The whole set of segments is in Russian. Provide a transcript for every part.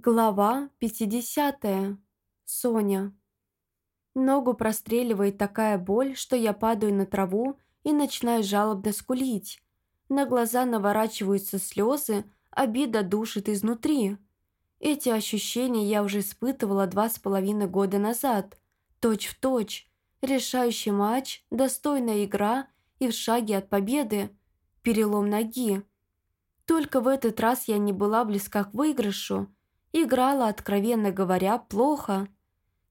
Глава 50. Соня. Ногу простреливает такая боль, что я падаю на траву и начинаю жалобно скулить. На глаза наворачиваются слезы, обида душит изнутри. Эти ощущения я уже испытывала два с половиной года назад. Точь в точь. Решающий матч, достойная игра и в шаге от победы. Перелом ноги. Только в этот раз я не была близка к выигрышу, Играла, откровенно говоря, плохо.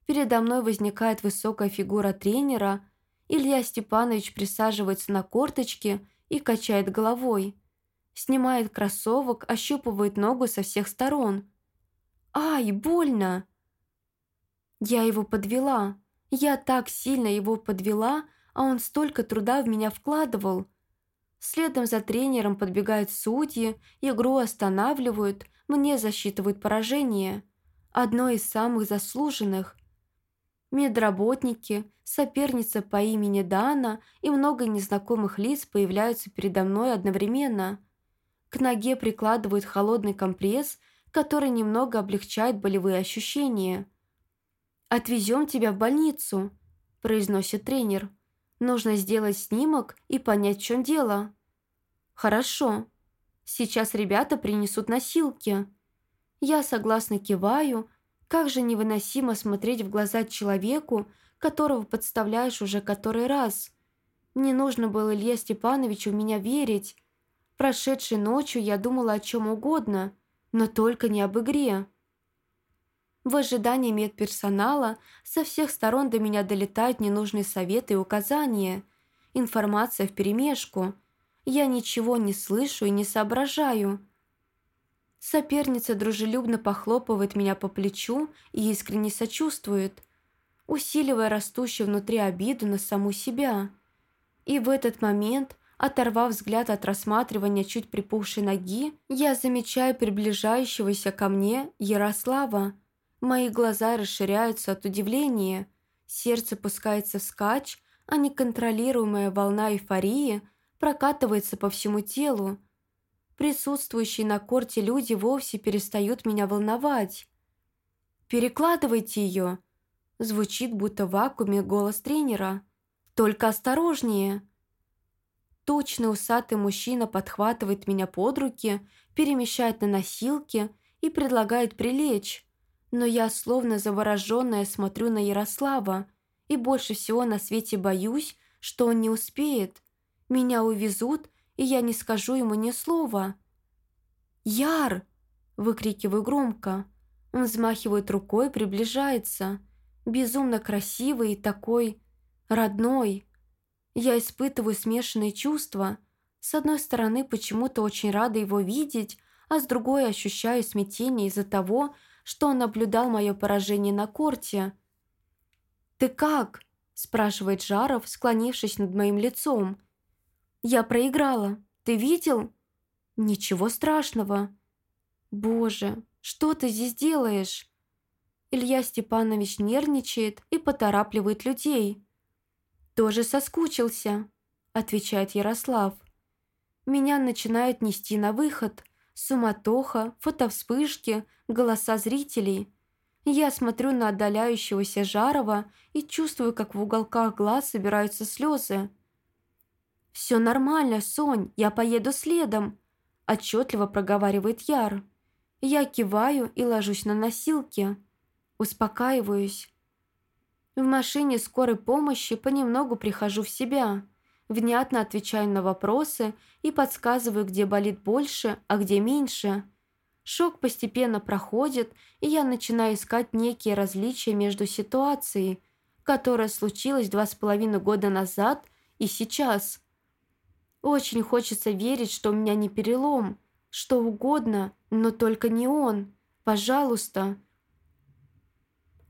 Передо мной возникает высокая фигура тренера. Илья Степанович присаживается на корточки и качает головой. Снимает кроссовок, ощупывает ногу со всех сторон. «Ай, больно!» Я его подвела. Я так сильно его подвела, а он столько труда в меня вкладывал. Следом за тренером подбегают судьи, игру останавливают – мне засчитывают поражение, одно из самых заслуженных. Медработники, соперница по имени Дана и много незнакомых лиц появляются передо мной одновременно. К ноге прикладывают холодный компресс, который немного облегчает болевые ощущения. «Отвезем тебя в больницу», – произносит тренер. «Нужно сделать снимок и понять, в чем дело». «Хорошо», Сейчас ребята принесут носилки. Я согласно киваю. Как же невыносимо смотреть в глаза человеку, которого подставляешь уже который раз. Не нужно было Илье Степановичу в меня верить. Прошедшей ночью я думала о чем угодно, но только не об игре. В ожидании медперсонала со всех сторон до меня долетают ненужные советы и указания. Информация вперемешку – я ничего не слышу и не соображаю. Соперница дружелюбно похлопывает меня по плечу и искренне сочувствует, усиливая растущую внутри обиду на саму себя. И в этот момент, оторвав взгляд от рассматривания чуть припухшей ноги, я замечаю приближающегося ко мне Ярослава. Мои глаза расширяются от удивления, сердце пускается вскачь, а неконтролируемая волна эйфории – прокатывается по всему телу. Присутствующие на корте люди вовсе перестают меня волновать. «Перекладывайте ее!» Звучит будто в вакууме голос тренера. «Только осторожнее!» Тучный усатый мужчина подхватывает меня под руки, перемещает на носилки и предлагает прилечь. Но я, словно завороженная, смотрю на Ярослава и больше всего на свете боюсь, что он не успеет. Меня увезут, и я не скажу ему ни слова. «Яр!» – выкрикиваю громко. Он взмахивает рукой, приближается. Безумно красивый и такой родной. Я испытываю смешанные чувства. С одной стороны, почему-то очень рада его видеть, а с другой ощущаю смятение из-за того, что он наблюдал мое поражение на корте. «Ты как?» – спрашивает Жаров, склонившись над моим лицом. Я проиграла. Ты видел? Ничего страшного. Боже, что ты здесь делаешь? Илья Степанович нервничает и поторапливает людей. «Тоже соскучился», – отвечает Ярослав. «Меня начинают нести на выход. Суматоха, фотовспышки, голоса зрителей. Я смотрю на отдаляющегося Жарова и чувствую, как в уголках глаз собираются слезы. «Все нормально, Сонь, я поеду следом», – отчетливо проговаривает Яр. Я киваю и ложусь на носилки. Успокаиваюсь. В машине скорой помощи понемногу прихожу в себя. Внятно отвечаю на вопросы и подсказываю, где болит больше, а где меньше. Шок постепенно проходит, и я начинаю искать некие различия между ситуацией, которая случилась два с половиной года назад и сейчас – очень хочется верить, что у меня не перелом, что угодно, но только не он. Пожалуйста.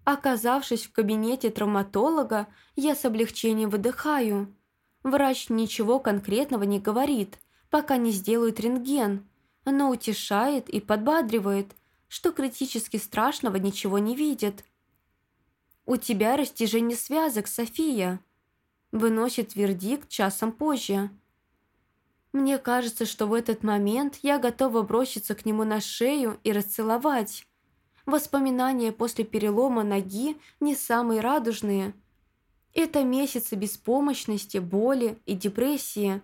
Оказавшись в кабинете травматолога, я с облегчением выдыхаю. Врач ничего конкретного не говорит, пока не сделают рентген, но утешает и подбадривает, что критически страшного ничего не видит. «У тебя растяжение связок, София», выносит вердикт часом позже. Мне кажется, что в этот момент я готова броситься к нему на шею и расцеловать. Воспоминания после перелома ноги не самые радужные. Это месяцы беспомощности, боли и депрессии,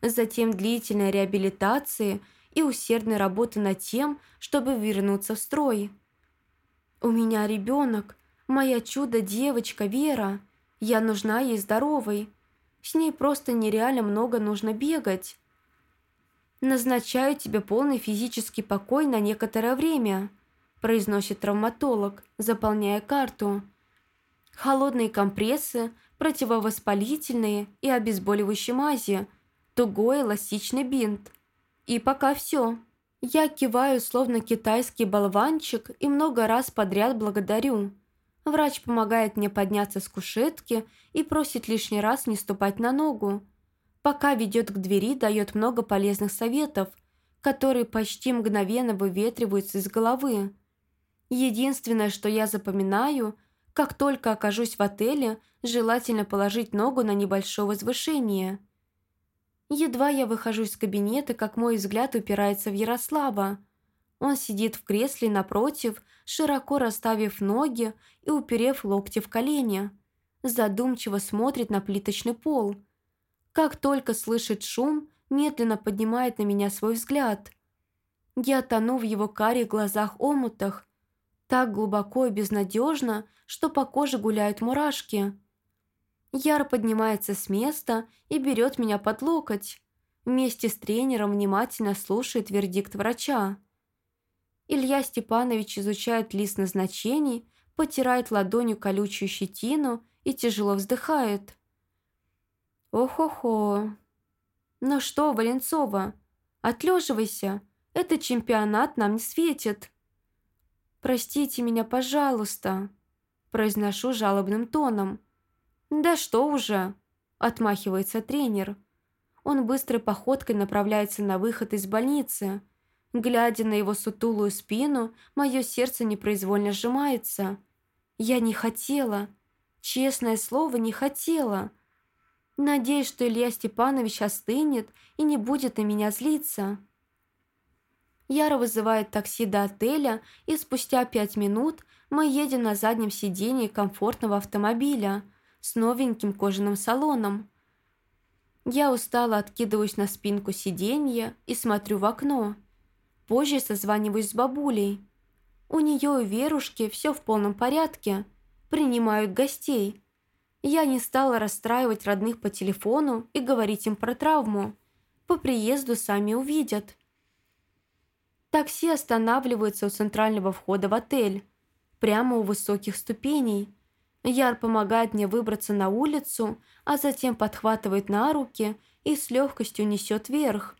затем длительной реабилитации и усердной работы над тем, чтобы вернуться в строй. У меня ребенок, моя чудо-девочка Вера. Я нужна ей здоровой. С ней просто нереально много нужно бегать. Назначаю тебе полный физический покой на некоторое время – произносит травматолог, заполняя карту. Холодные компрессы, противовоспалительные и обезболивающие мази, тугой эластичный бинт. И пока все. Я киваю, словно китайский болванчик, и много раз подряд благодарю. Врач помогает мне подняться с кушетки и просит лишний раз не ступать на ногу. Пока ведет к двери, дает много полезных советов, которые почти мгновенно выветриваются из головы. Единственное, что я запоминаю, как только окажусь в отеле, желательно положить ногу на небольшое возвышение. Едва я выхожу из кабинета, как мой взгляд упирается в Ярослава. Он сидит в кресле напротив, широко расставив ноги и уперев локти в колени. Задумчиво смотрит на плиточный пол. Как только слышит шум, медленно поднимает на меня свой взгляд. Я тону в его карих глазах-омутах, так глубоко и безнадежно, что по коже гуляют мурашки. Яр поднимается с места и берет меня под локоть. Вместе с тренером внимательно слушает вердикт врача. Илья Степанович изучает лист назначений, потирает ладонью колючую щетину и тяжело вздыхает. «Ох-охо! Ну что, Валенцова, отлеживайся, этот чемпионат нам не светит!» «Простите меня, пожалуйста», – произношу жалобным тоном. «Да что уже?» – отмахивается тренер. Он быстрой походкой направляется на выход из больницы. Глядя на его сутулую спину, мое сердце непроизвольно сжимается. Я не хотела. Честное слово, не хотела. Надеюсь, что Илья Степанович остынет и не будет на меня злиться. Яра вызывает такси до отеля, и спустя пять минут мы едем на заднем сидении комфортного автомобиля с новеньким кожаным салоном. Я устало откидываюсь на спинку сиденья и смотрю в окно. Позже созваниваюсь с бабулей. У нее и Верушки все в полном порядке. Принимают гостей. Я не стала расстраивать родных по телефону и говорить им про травму. По приезду сами увидят. Такси останавливается у центрального входа в отель, прямо у высоких ступеней. Яр помогает мне выбраться на улицу, а затем подхватывает на руки и с легкостью несет вверх.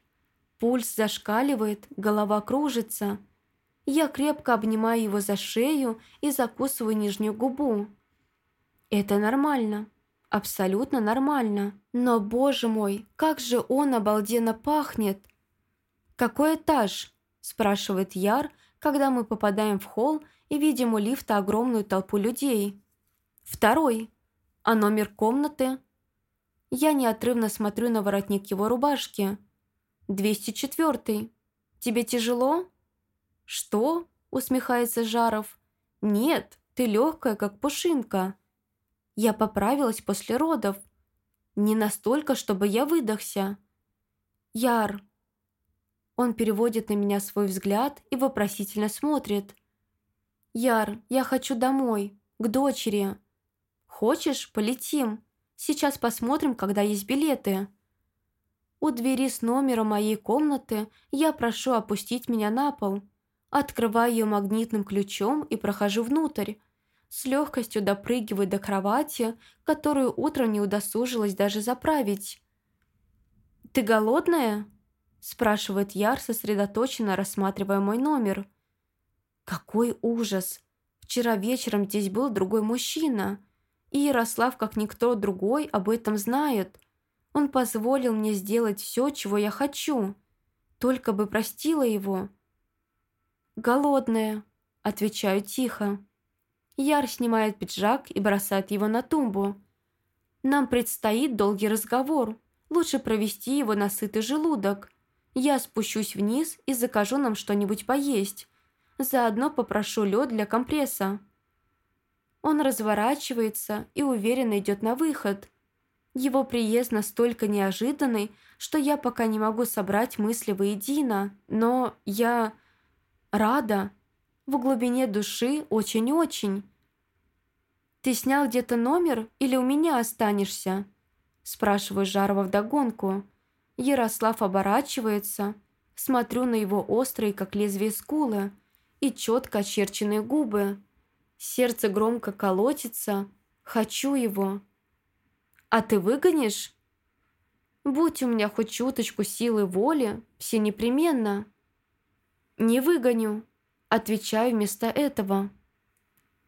Пульс зашкаливает, голова кружится. Я крепко обнимаю его за шею и закусываю нижнюю губу. Это нормально. Абсолютно нормально. Но, боже мой, как же он обалденно пахнет. Какой этаж? спрашивает Яр, когда мы попадаем в холл и видим у лифта огромную толпу людей. Второй. А номер комнаты? Я неотрывно смотрю на воротник его рубашки. 204. Тебе тяжело? Что? усмехается Жаров. Нет, ты легкая, как пушинка. Я поправилась после родов. Не настолько, чтобы я выдохся. Яр, он переводит на меня свой взгляд и вопросительно смотрит. «Яр, я хочу домой, к дочери». «Хочешь, полетим? Сейчас посмотрим, когда есть билеты». У двери с номером моей комнаты я прошу опустить меня на пол. Открываю ее магнитным ключом и прохожу внутрь. С легкостью допрыгиваю до кровати, которую утром не удосужилась даже заправить. «Ты голодная?» спрашивает Яр, сосредоточенно рассматривая мой номер. Какой ужас! Вчера вечером здесь был другой мужчина, и Ярослав, как никто другой, об этом знает. Он позволил мне сделать все, чего я хочу, только бы простила его. «Голодная», – отвечаю тихо. Яр снимает пиджак и бросает его на тумбу. «Нам предстоит долгий разговор. Лучше провести его на сытый желудок. Я спущусь вниз и закажу нам что-нибудь поесть. Заодно попрошу лед для компресса». Он разворачивается и уверенно идет на выход. Его приезд настолько неожиданный, что я пока не могу собрать мысли воедино, но я рада. В глубине души очень-очень. «Ты снял где-то номер или у меня останешься?» Спрашиваю Жарова вдогонку. Ярослав оборачивается. Смотрю на его острые, как лезвие скулы, и четко очерченные губы. Сердце громко колотится. Хочу его. «А ты выгонишь?» «Будь у меня хоть чуточку силы воли, все непременно». «Не выгоню», отвечаю вместо этого.